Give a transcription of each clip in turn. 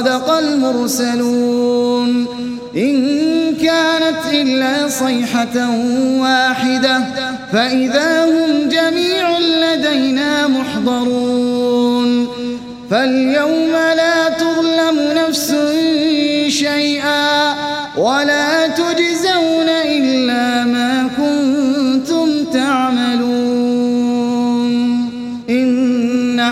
صدق المرسلون. إن كانت إلا صيحة واحدة فإذا هم جميع لدينا محضرون. فاليوم لا تظلم نفس شيئا ولا تجد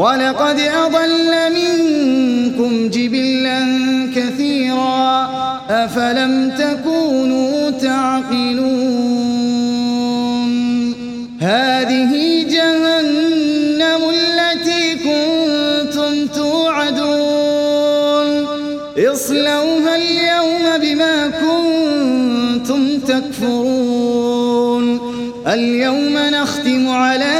وَلَقَدْ أَضَلَّ مِنْكُمْ جِبِلًّا كَثِيرًا أَفَلَمْ تَكُونُوا تَعْقِلُونَ هَذِهِ جَهَنَّمُ الَّتِي كُنْتُمْ تُوعَدُونَ اصْلَوْهَا الْيَوْمَ بِمَا كُنْتُمْ تَكْفُرُونَ الْيَوْمَ نَخْتِمُ عَلَى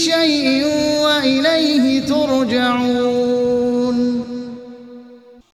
شيء وإليه ترجعون